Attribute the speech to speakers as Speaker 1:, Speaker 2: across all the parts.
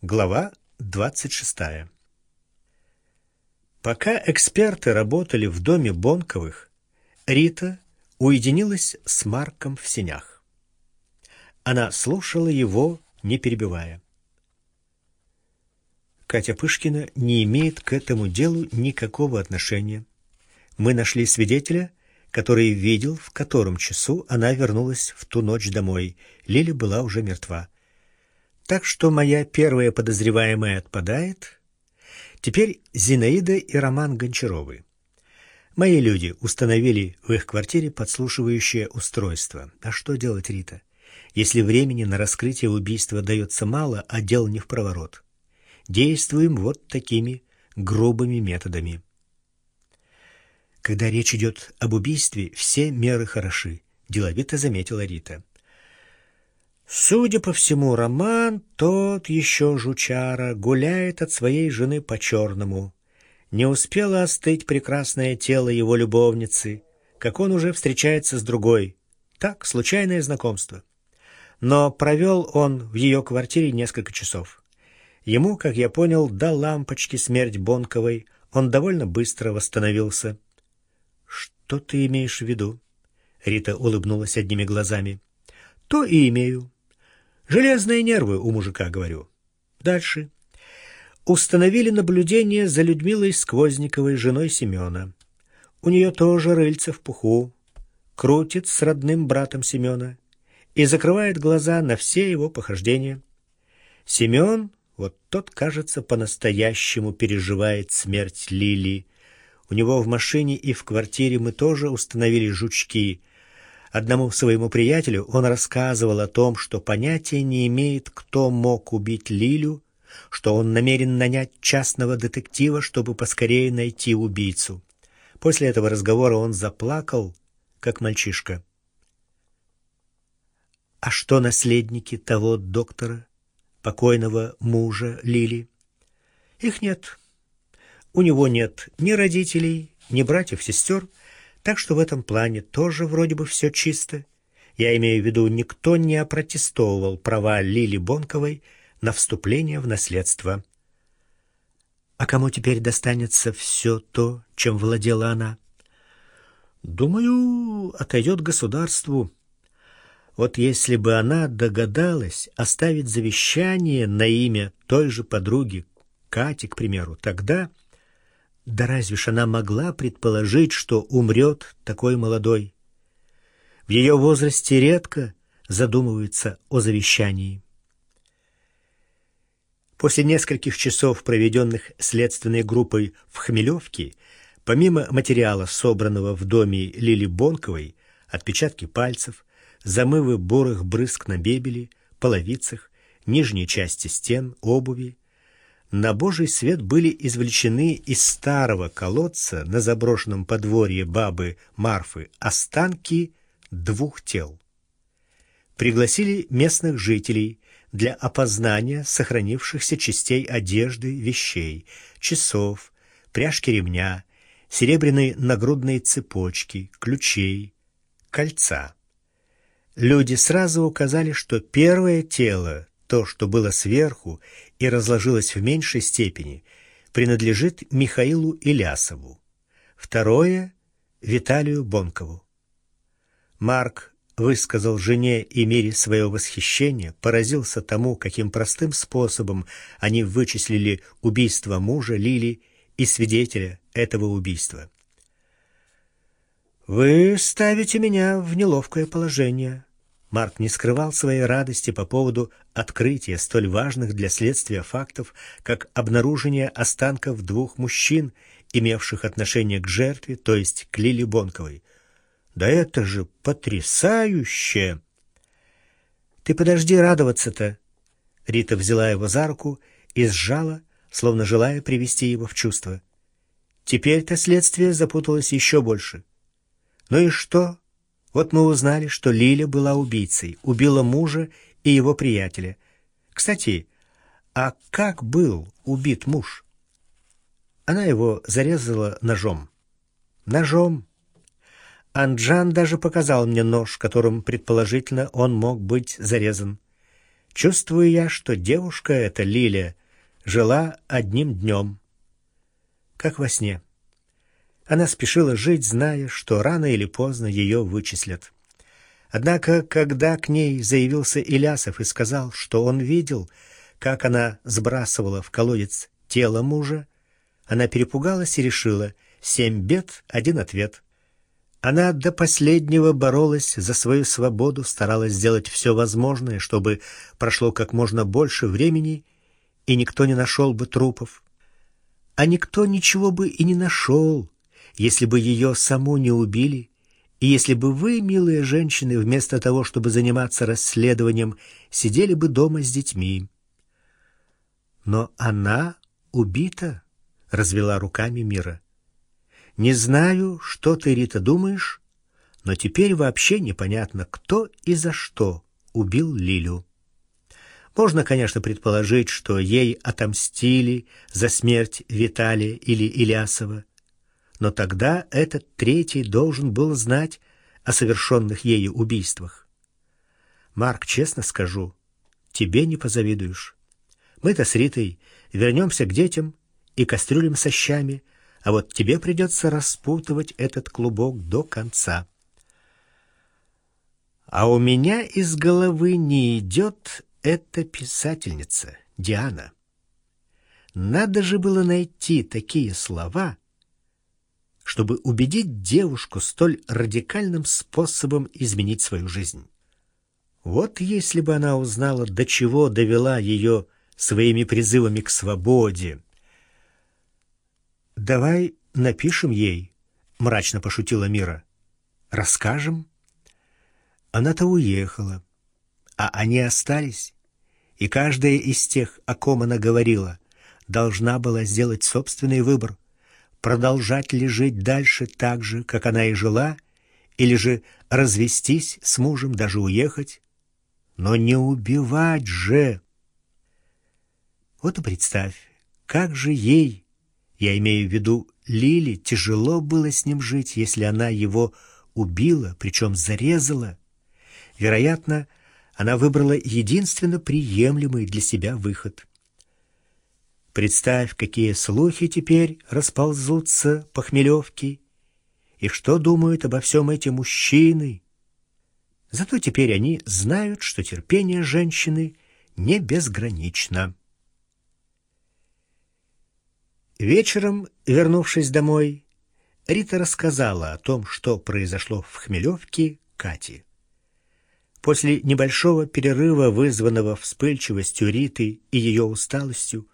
Speaker 1: Глава 26. Пока эксперты работали в доме Бонковых, Рита уединилась с Марком в сенях. Она слушала его, не перебивая. Катя Пышкина не имеет к этому делу никакого отношения. Мы нашли свидетеля, который видел, в котором часу она вернулась в ту ночь домой. Лиля была уже мертва. Так что моя первая подозреваемая отпадает. Теперь Зинаида и Роман Гончаровы. Мои люди установили в их квартире подслушивающее устройство. А что делать, Рита, если времени на раскрытие убийства дается мало, а дел не в проворот? Действуем вот такими грубыми методами. Когда речь идет об убийстве, все меры хороши, деловито заметила Рита. Судя по всему, Роман, тот еще жучара, гуляет от своей жены по-черному. Не успело остыть прекрасное тело его любовницы, как он уже встречается с другой. Так, случайное знакомство. Но провел он в ее квартире несколько часов. Ему, как я понял, до лампочки смерть Бонковой. Он довольно быстро восстановился. «Что ты имеешь в виду?» Рита улыбнулась одними глазами. «То и имею. Железные нервы у мужика, говорю. Дальше. Установили наблюдение за Людмилой Сквозниковой, женой Семена. У нее тоже рыльце в пуху. Крутит с родным братом Семена и закрывает глаза на все его похождения. Семен, вот тот, кажется, по-настоящему переживает смерть Лили. У него в машине и в квартире мы тоже установили жучки — Одному своему приятелю он рассказывал о том, что понятия не имеет, кто мог убить Лилю, что он намерен нанять частного детектива, чтобы поскорее найти убийцу. После этого разговора он заплакал, как мальчишка. А что наследники того доктора, покойного мужа Лили? Их нет. У него нет ни родителей, ни братьев-сестер, так что в этом плане тоже вроде бы все чисто. Я имею в виду, никто не опротестовывал права Лили Бонковой на вступление в наследство. А кому теперь достанется все то, чем владела она? Думаю, отойдет государству. Вот если бы она догадалась оставить завещание на имя той же подруги, Кати, к примеру, тогда да разве ж она могла предположить, что умрет такой молодой? В ее возрасте редко задумываются о завещании. После нескольких часов, проведенных следственной группой в Хмелевке, помимо материала, собранного в доме Лили Бонковой, отпечатки пальцев, замывы бурых брызг на бебели, половицах, нижней части стен, обуви, на божий свет были извлечены из старого колодца на заброшенном подворье бабы Марфы останки двух тел. Пригласили местных жителей для опознания сохранившихся частей одежды, вещей, часов, пряжки ремня, серебряной нагрудной цепочки, ключей, кольца. Люди сразу указали, что первое тело то, что было сверху и разложилось в меньшей степени, принадлежит Михаилу Илясову. Второе — Виталию Бонкову. Марк высказал жене и Мире свое восхищение, поразился тому, каким простым способом они вычислили убийство мужа Лили и свидетеля этого убийства. «Вы ставите меня в неловкое положение», Марк не скрывал своей радости по поводу открытия столь важных для следствия фактов, как обнаружение останков двух мужчин, имевших отношение к жертве, то есть к Лиле Бонковой. Да это же потрясающе! Ты подожди радоваться-то. Рита взяла его за руку и сжала, словно желая привести его в чувство. Теперь-то следствие запуталось еще больше. Ну и что? Вот мы узнали, что Лиля была убийцей, убила мужа и его приятеля. Кстати, а как был убит муж? Она его зарезала ножом. Ножом. Анджан даже показал мне нож, которым, предположительно, он мог быть зарезан. Чувствую я, что девушка эта, Лиля, жила одним днем, как во сне. Она спешила жить, зная, что рано или поздно ее вычислят. Однако, когда к ней заявился Илясов и сказал, что он видел, как она сбрасывала в колодец тело мужа, она перепугалась и решила «семь бед, один ответ». Она до последнего боролась за свою свободу, старалась сделать все возможное, чтобы прошло как можно больше времени, и никто не нашел бы трупов. А никто ничего бы и не нашел, если бы ее саму не убили, и если бы вы, милые женщины, вместо того, чтобы заниматься расследованием, сидели бы дома с детьми. Но она убита, — развела руками Мира. Не знаю, что ты, Рита, думаешь, но теперь вообще непонятно, кто и за что убил Лилю. Можно, конечно, предположить, что ей отомстили за смерть Виталия или Ильясова, но тогда этот третий должен был знать о совершенных ею убийствах. Марк, честно скажу, тебе не позавидуешь. Мы-то с Ритой вернемся к детям и кастрюлям со щами, а вот тебе придется распутывать этот клубок до конца. А у меня из головы не идет эта писательница, Диана. Надо же было найти такие слова, чтобы убедить девушку столь радикальным способом изменить свою жизнь. Вот если бы она узнала, до чего довела ее своими призывами к свободе. «Давай напишем ей», — мрачно пошутила Мира. «Расскажем?» Она-то уехала, а они остались, и каждая из тех, о ком она говорила, должна была сделать собственный выбор — продолжать ли жить дальше так же, как она и жила, или же развестись с мужем, даже уехать, но не убивать же. Вот и представь, как же ей, я имею в виду Лили, тяжело было с ним жить, если она его убила, причем зарезала. Вероятно, она выбрала единственно приемлемый для себя выход. Представь, какие слухи теперь расползутся по Хмелевке, и что думают обо всем эти мужчины. Зато теперь они знают, что терпение женщины не безгранично. Вечером, вернувшись домой, Рита рассказала о том, что произошло в Хмелевке Кате. После небольшого перерыва, вызванного вспыльчивостью Риты и ее усталостью,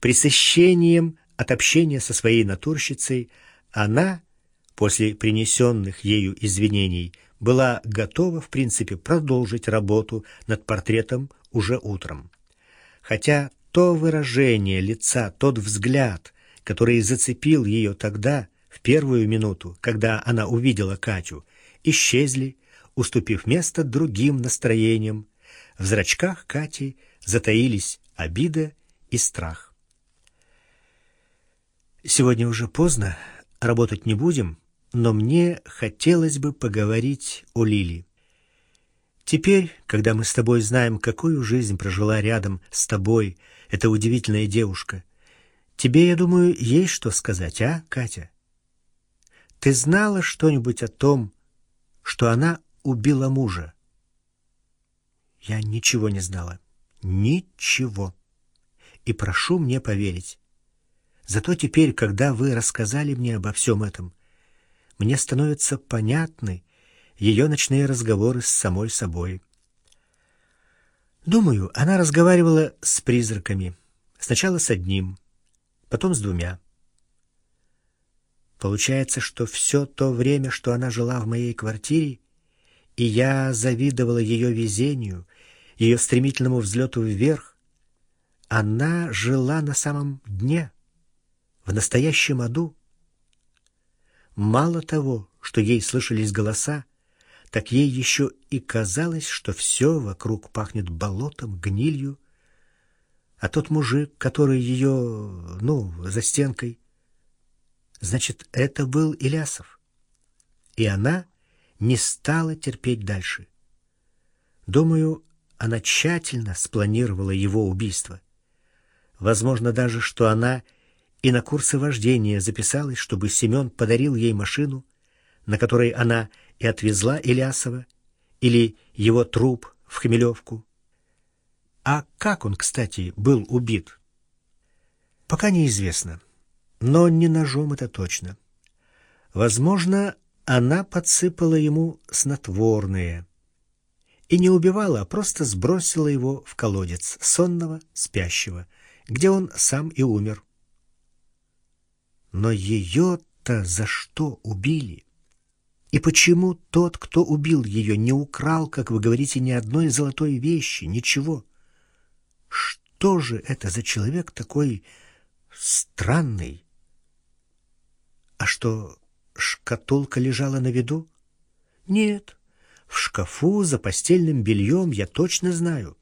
Speaker 1: Пресыщением от общения со своей натурщицей она, после принесенных ею извинений, была готова, в принципе, продолжить работу над портретом уже утром. Хотя то выражение лица, тот взгляд, который зацепил ее тогда, в первую минуту, когда она увидела Катю, исчезли, уступив место другим настроениям. В зрачках Кати затаились обида и страх. Сегодня уже поздно, работать не будем, но мне хотелось бы поговорить о Лили. Теперь, когда мы с тобой знаем, какую жизнь прожила рядом с тобой эта удивительная девушка, тебе, я думаю, есть что сказать, а, Катя? Ты знала что-нибудь о том, что она убила мужа? Я ничего не знала. Ничего. И прошу мне поверить. Зато теперь, когда вы рассказали мне обо всем этом, мне становятся понятны ее ночные разговоры с самой собой. Думаю, она разговаривала с призраками. Сначала с одним, потом с двумя. Получается, что все то время, что она жила в моей квартире, и я завидовала ее везению, ее стремительному взлету вверх, она жила на самом дне — в настоящем аду. Мало того, что ей слышались голоса, так ей еще и казалось, что все вокруг пахнет болотом, гнилью. А тот мужик, который ее, ну, за стенкой, значит, это был Илясов. И она не стала терпеть дальше. Думаю, она тщательно спланировала его убийство. Возможно даже, что она и на курсы вождения записалась, чтобы Семен подарил ей машину, на которой она и отвезла Илясова, или его труп в Хмелевку. А как он, кстати, был убит? Пока неизвестно, но не ножом это точно. Возможно, она подсыпала ему снотворное и не убивала, а просто сбросила его в колодец, сонного, спящего, где он сам и умер. Но ее-то за что убили? И почему тот, кто убил ее, не украл, как вы говорите, ни одной золотой вещи, ничего? Что же это за человек такой странный? А что, шкатулка лежала на виду? Нет, в шкафу за постельным бельем я точно знаю,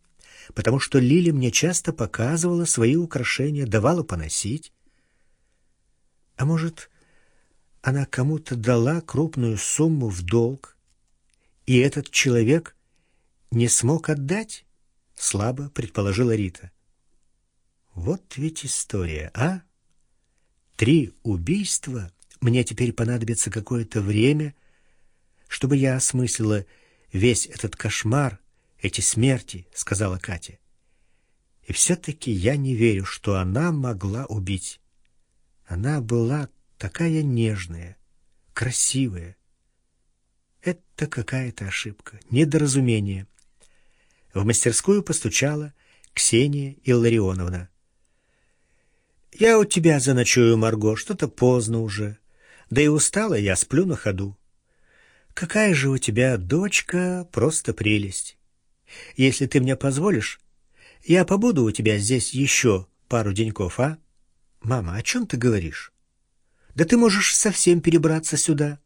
Speaker 1: потому что Лили мне часто показывала свои украшения, давала поносить. А может, она кому-то дала крупную сумму в долг, и этот человек не смог отдать? Слабо предположила Рита. Вот ведь история, а? Три убийства? Мне теперь понадобится какое-то время, чтобы я осмыслила весь этот кошмар, эти смерти, сказала Катя. И все-таки я не верю, что она могла убить. Она была такая нежная, красивая. Это какая-то ошибка, недоразумение. В мастерскую постучала Ксения Илларионовна. «Я у тебя заночую, Марго, что-то поздно уже. Да и устала я, сплю на ходу. Какая же у тебя дочка, просто прелесть. Если ты мне позволишь, я побуду у тебя здесь еще пару деньков, а? Мама, о чем ты говоришь? Да ты можешь совсем перебраться сюда.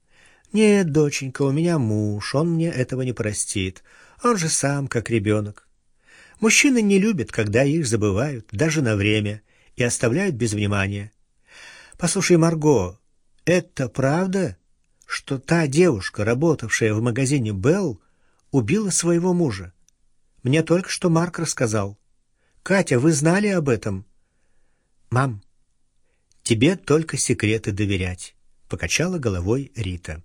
Speaker 1: Нет, доченька, у меня муж, он мне этого не простит. Он же сам как ребенок. Мужчины не любят, когда их забывают, даже на время, и оставляют без внимания. Послушай, Марго, это правда, что та девушка, работавшая в магазине Белл, убила своего мужа? Мне только что Марк рассказал. Катя, вы знали об этом? Мам, Тебе только секреты доверять, покачала головой Рита.